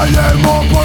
alem